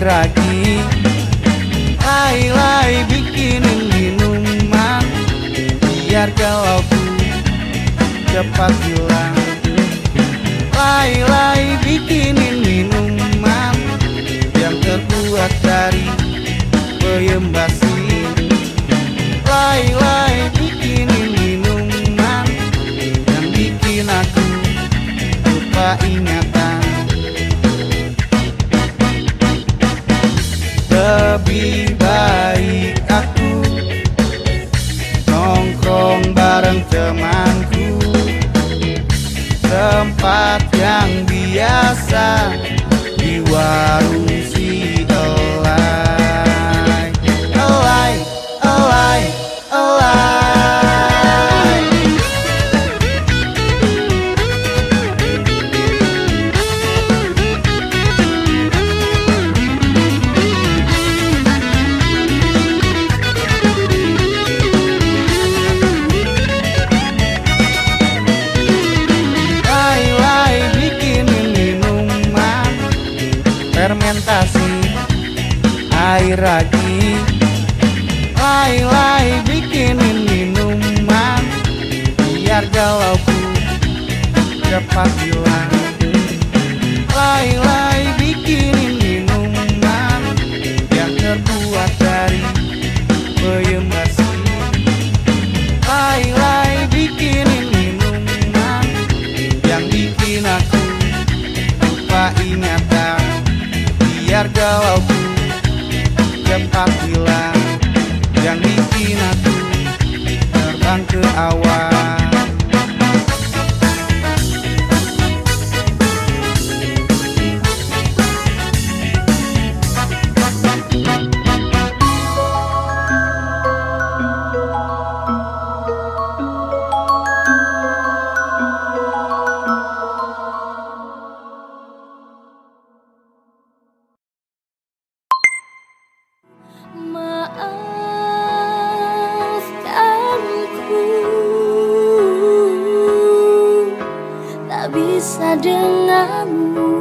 lagi. Lai-lai bikinin minuman. Biar galauku cepat hilang. Lai-lai bikinin minuman. Yang terbuat dari peyem Lebih baik aku. Nongkrong bareng temanku. Tempat yang biasa Di warung Fermentasi air lagi. Lai-lai bikinin minuman Biar galauku cepat hilang Biar galauku cepat hilang Yang bikin aku terbang ke awan biasa denganmu.